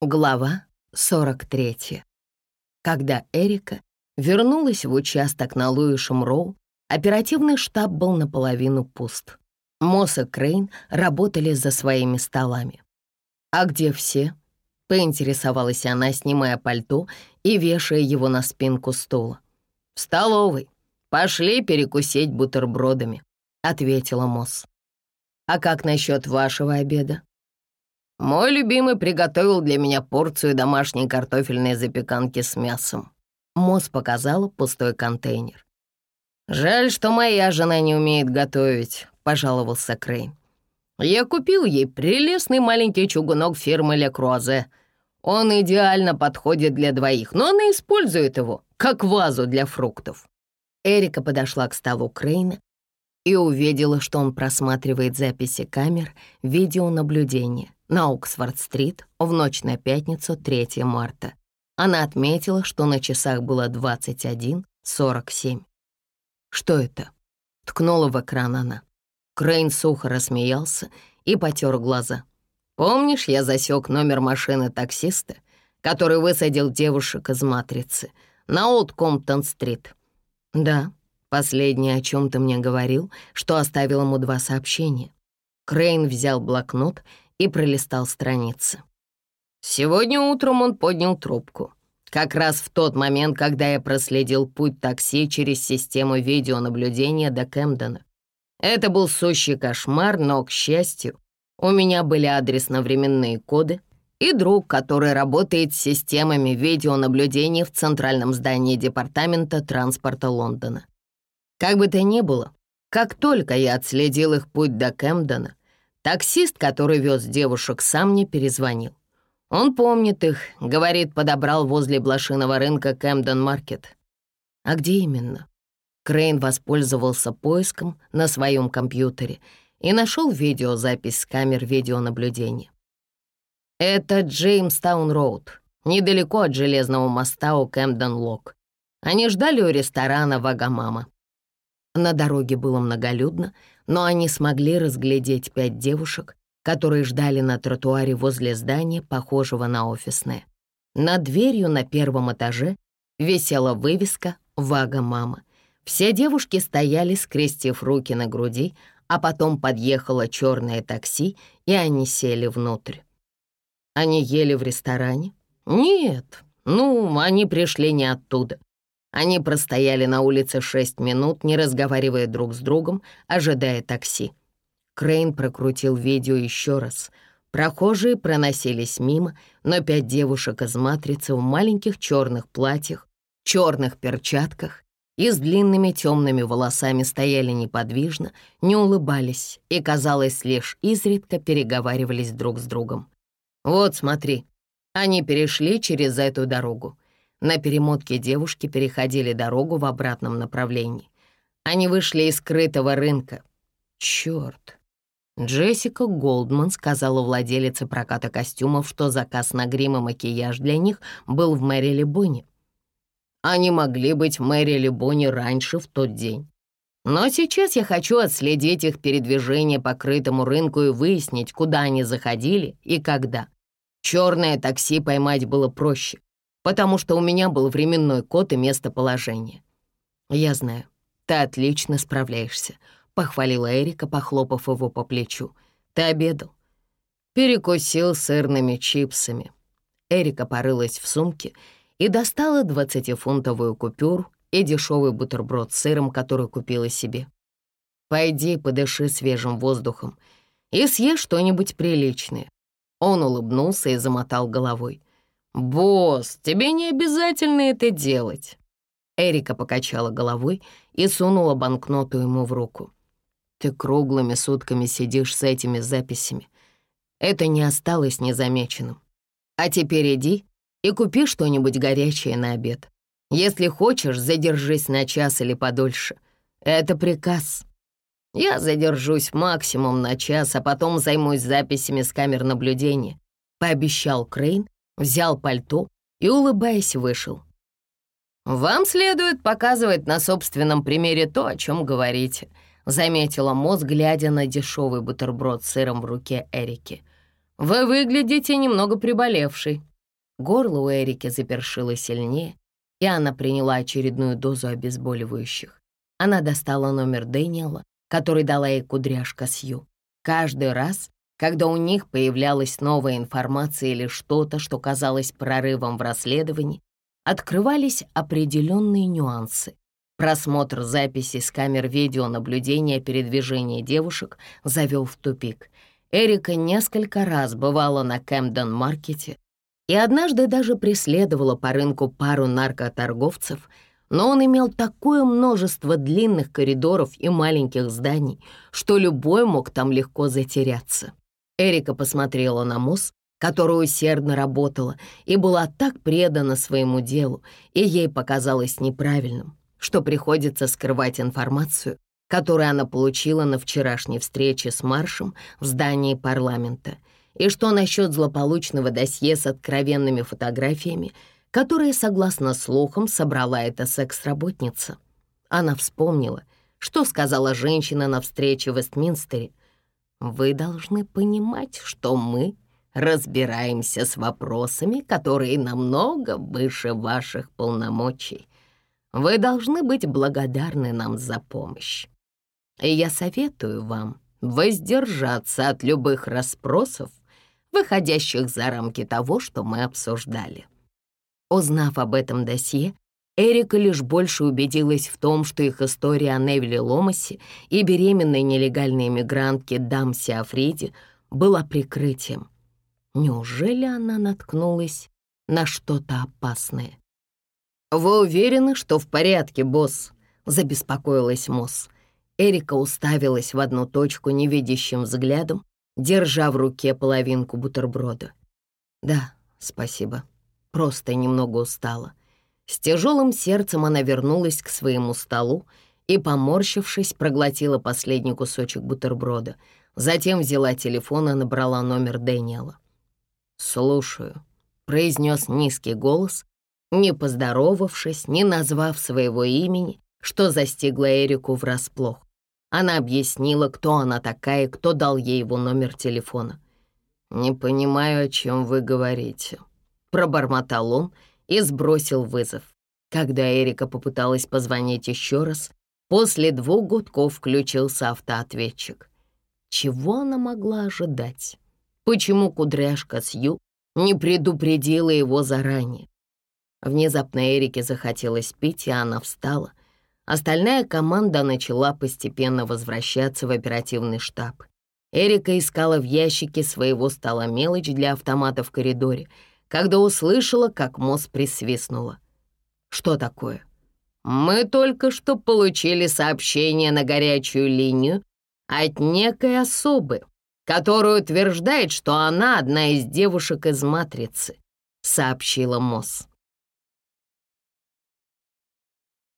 Глава 43. Когда Эрика вернулась в участок на Луишем Роу, оперативный штаб был наполовину пуст. Мосс и Крейн работали за своими столами. «А где все?» — поинтересовалась она, снимая пальто и вешая его на спинку стула. «В столовой. Пошли перекусить бутербродами», — ответила Мосс. «А как насчет вашего обеда?» Мой любимый приготовил для меня порцию домашней картофельной запеканки с мясом. Мосс показала пустой контейнер. «Жаль, что моя жена не умеет готовить», — пожаловался Крейн. «Я купил ей прелестный маленький чугунок фирмы Ле Круазе. Он идеально подходит для двоих, но она использует его, как вазу для фруктов». Эрика подошла к столу Крейна и увидела, что он просматривает записи камер видеонаблюдения на Оксфорд-стрит в ночь на пятницу 3 марта. Она отметила, что на часах было 21.47. «Что это?» — ткнула в экран она. Крейн сухо рассмеялся и потер глаза. «Помнишь, я засек номер машины таксиста, который высадил девушек из «Матрицы» на Олд-Комптон-стрит?» «Да, последнее, о чем ты мне говорил, что оставил ему два сообщения». Крейн взял блокнот и пролистал страницы. Сегодня утром он поднял трубку. Как раз в тот момент, когда я проследил путь такси через систему видеонаблюдения до Кэмдена. Это был сущий кошмар, но, к счастью, у меня были адресно-временные коды и друг, который работает с системами видеонаблюдения в центральном здании Департамента транспорта Лондона. Как бы то ни было, как только я отследил их путь до Кэмдена, Таксист, который вез девушек, сам не перезвонил. Он помнит их, говорит, подобрал возле блошиного рынка Кэмден-маркет. А где именно? Крейн воспользовался поиском на своем компьютере и нашел видеозапись с камер видеонаблюдения. Это Джеймстаун-роуд, недалеко от железного моста у Кэмден-лок. Они ждали у ресторана «Вагамама». На дороге было многолюдно, но они смогли разглядеть пять девушек, которые ждали на тротуаре возле здания, похожего на офисное. Над дверью на первом этаже висела вывеска «Вага мама». Все девушки стояли, скрестив руки на груди, а потом подъехало черное такси, и они сели внутрь. Они ели в ресторане? Нет, ну, они пришли не оттуда. Они простояли на улице шесть минут, не разговаривая друг с другом, ожидая такси. Крейн прокрутил видео еще раз. Прохожие проносились мимо, но пять девушек из «Матрицы» в маленьких черных платьях, черных перчатках и с длинными темными волосами стояли неподвижно, не улыбались и, казалось, лишь изредка переговаривались друг с другом. «Вот, смотри, они перешли через эту дорогу. На перемотке девушки переходили дорогу в обратном направлении. Они вышли из скрытого рынка. Черт! Джессика Голдман сказала владелице проката костюмов, что заказ на грим и макияж для них был в Мэри Лебоне. Они могли быть в Мэри Лебоне раньше в тот день. Но сейчас я хочу отследить их передвижение по крытому рынку и выяснить, куда они заходили и когда. Черное такси поймать было проще потому что у меня был временной код и местоположение. Я знаю, ты отлично справляешься, похвалила Эрика, похлопав его по плечу. Ты обедал? Перекусил сырными чипсами. Эрика порылась в сумке и достала двадцатифунтовую купюру и дешевый бутерброд с сыром, который купила себе. «Пойди, подыши свежим воздухом и съешь что-нибудь приличное». Он улыбнулся и замотал головой. «Босс, тебе не обязательно это делать». Эрика покачала головой и сунула банкноту ему в руку. «Ты круглыми сутками сидишь с этими записями. Это не осталось незамеченным. А теперь иди и купи что-нибудь горячее на обед. Если хочешь, задержись на час или подольше. Это приказ. Я задержусь максимум на час, а потом займусь записями с камер наблюдения», — пообещал Крейн взял пальто и, улыбаясь, вышел. «Вам следует показывать на собственном примере то, о чем говорите», заметила Моз, глядя на дешевый бутерброд с сыром в руке Эрики. «Вы выглядите немного приболевшей». Горло у Эрики запершило сильнее, и она приняла очередную дозу обезболивающих. Она достала номер Дэниела, который дала ей кудряшка Сью. Каждый раз, когда у них появлялась новая информация или что-то, что казалось прорывом в расследовании, открывались определенные нюансы. Просмотр записей с камер видеонаблюдения передвижения девушек завел в тупик. Эрика несколько раз бывала на Кэмден-маркете и однажды даже преследовала по рынку пару наркоторговцев — но он имел такое множество длинных коридоров и маленьких зданий, что любой мог там легко затеряться. Эрика посмотрела на Мосс, которая усердно работала и была так предана своему делу, и ей показалось неправильным, что приходится скрывать информацию, которую она получила на вчерашней встрече с Маршем в здании парламента, и что насчет злополучного досье с откровенными фотографиями — которая, согласно слухам, собрала эта секс-работница. Она вспомнила, что сказала женщина на встрече в Вестминстере. «Вы должны понимать, что мы разбираемся с вопросами, которые намного выше ваших полномочий. Вы должны быть благодарны нам за помощь. И я советую вам воздержаться от любых расспросов, выходящих за рамки того, что мы обсуждали». Узнав об этом досье, Эрика лишь больше убедилась в том, что их история о Невиле Ломасе и беременной нелегальной иммигрантке Дамси Африди была прикрытием. Неужели она наткнулась на что-то опасное? «Вы уверены, что в порядке, босс?» — забеспокоилась Мосс. Эрика уставилась в одну точку невидящим взглядом, держа в руке половинку бутерброда. «Да, спасибо», просто немного устала. С тяжелым сердцем она вернулась к своему столу и, поморщившись, проглотила последний кусочек бутерброда. Затем взяла телефон и набрала номер Дэниела. «Слушаю», — произнес низкий голос, не поздоровавшись, не назвав своего имени, что застигло Эрику врасплох. Она объяснила, кто она такая и кто дал ей его номер телефона. «Не понимаю, о чем вы говорите», Пробормотал он и сбросил вызов. Когда Эрика попыталась позвонить еще раз, после двух гудков включился автоответчик. Чего она могла ожидать? Почему кудряшка Сью не предупредила его заранее? Внезапно Эрике захотелось пить, и она встала. Остальная команда начала постепенно возвращаться в оперативный штаб. Эрика искала в ящике своего стола мелочь для автомата в коридоре — когда услышала, как Мосс присвистнула. «Что такое?» «Мы только что получили сообщение на горячую линию от некой особы, которая утверждает, что она одна из девушек из «Матрицы», — сообщила Мосс.